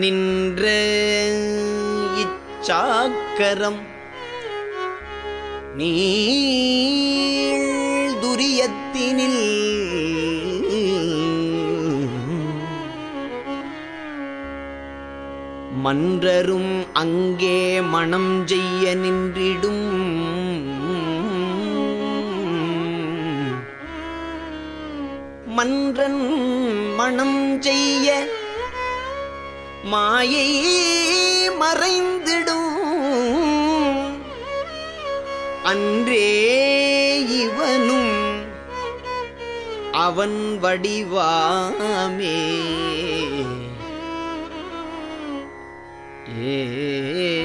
நின்ற இச்சாக்கரம். நீரியத்தினில் மன்றரும் அங்கே மணம் செய்ய நின்றிடும். மன்றன் மணம் செய்ய மாயை மறைந்திடும். அன்றே இவனும் அவன் வடிவாமே. ஏ